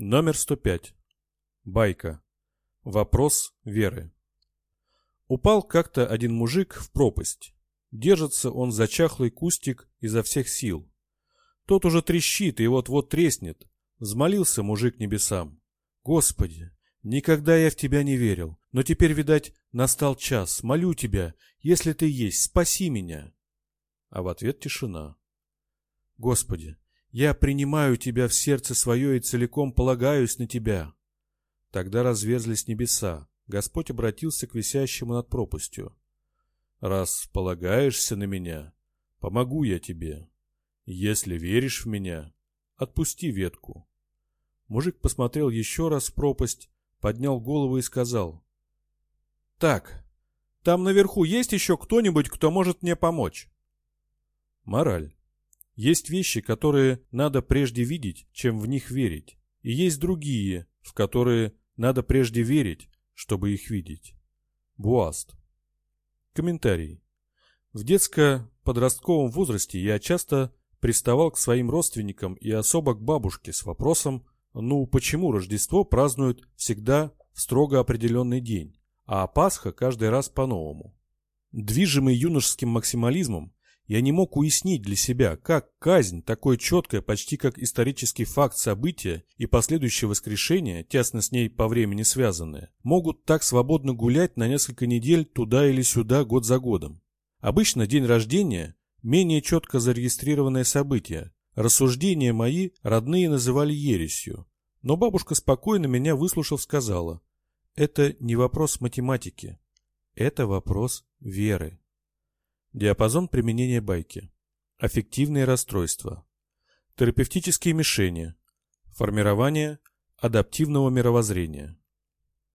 Номер 105. Байка. Вопрос веры. Упал как-то один мужик в пропасть. Держится он за чахлый кустик изо всех сил. Тот уже трещит и вот-вот треснет. Взмолился мужик небесам. Господи, никогда я в тебя не верил, но теперь, видать, настал час. Молю тебя, если ты есть, спаси меня. А в ответ тишина. Господи, я принимаю тебя в сердце свое и целиком полагаюсь на тебя. Тогда разверзлись небеса. Господь обратился к висящему над пропастью. Раз полагаешься на меня, помогу я тебе. Если веришь в меня, отпусти ветку. Мужик посмотрел еще раз в пропасть, поднял голову и сказал. Так, там наверху есть еще кто-нибудь, кто может мне помочь? Мораль. Есть вещи, которые надо прежде видеть, чем в них верить. И есть другие, в которые надо прежде верить, чтобы их видеть. Буаст. Комментарий. В детско-подростковом возрасте я часто приставал к своим родственникам и особо к бабушке с вопросом, ну почему Рождество празднуют всегда в строго определенный день, а Пасха каждый раз по-новому. Движимый юношеским максимализмом, я не мог уяснить для себя, как казнь, такое четкое, почти как исторический факт события и последующее воскрешение, тесно с ней по времени связанные, могут так свободно гулять на несколько недель туда или сюда год за годом. Обычно день рождения – менее четко зарегистрированное событие. Рассуждения мои родные называли ересью. Но бабушка спокойно меня выслушав сказала, это не вопрос математики, это вопрос веры. Диапазон применения байки. Аффективные расстройства. Терапевтические мишени. Формирование адаптивного мировоззрения.